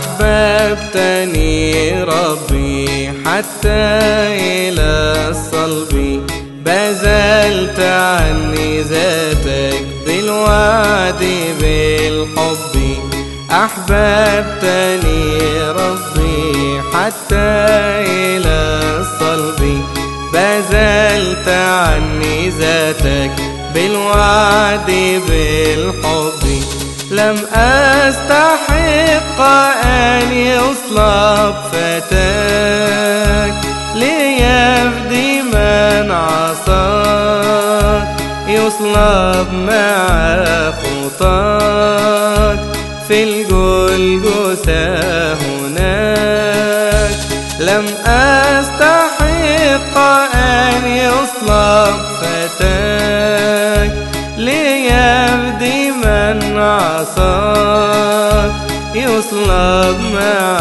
أحببتني ربي حتى إلى الصلب بذلت عني ذاتك بالوعد بالحب. أحببتني ربي حتى إلى الصلب بذلت عني ذاتك بالوعد بالحب. لم أستحق أن يصلب فتاك ليفدي من عصاك. يصلب مع خطاك. في الجلجثة هناك. لم أستحق أن يصلب فتاك ليفدي من عصاك. يصلب مع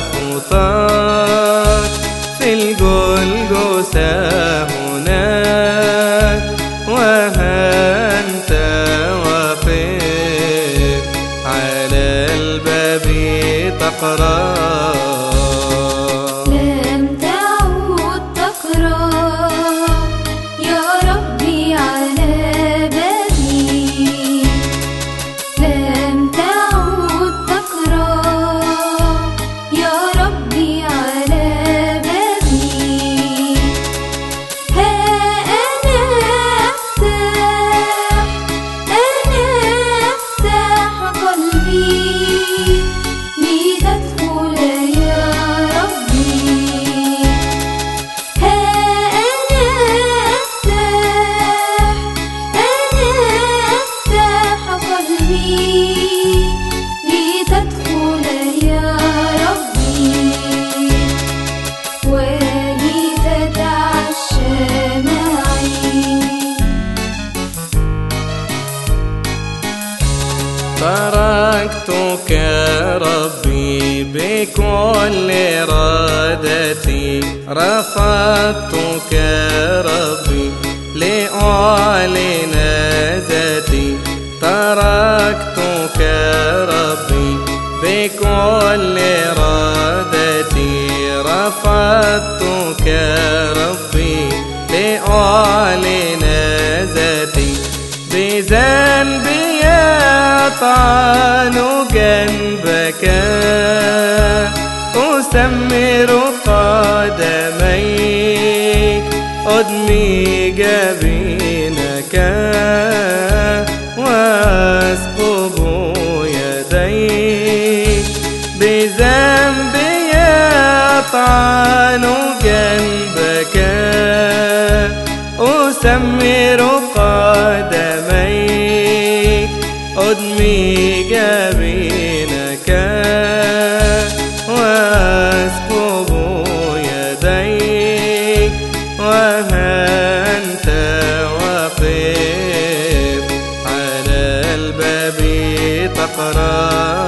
خطاك في الجلجثة هناك وهنت واقف على الباب تقرأ تركتك ربي بكل إرادتي. رفضتك ربي لأعلن ذاتي تركتك ربي بكل إرادتي. رفضتك ربي أطعن جنبك. أسمر قدميك. أدمي جبينك. وأسقب يديك. بذنبي أطعن جنبك. أسمر واقف على الباب تقرأ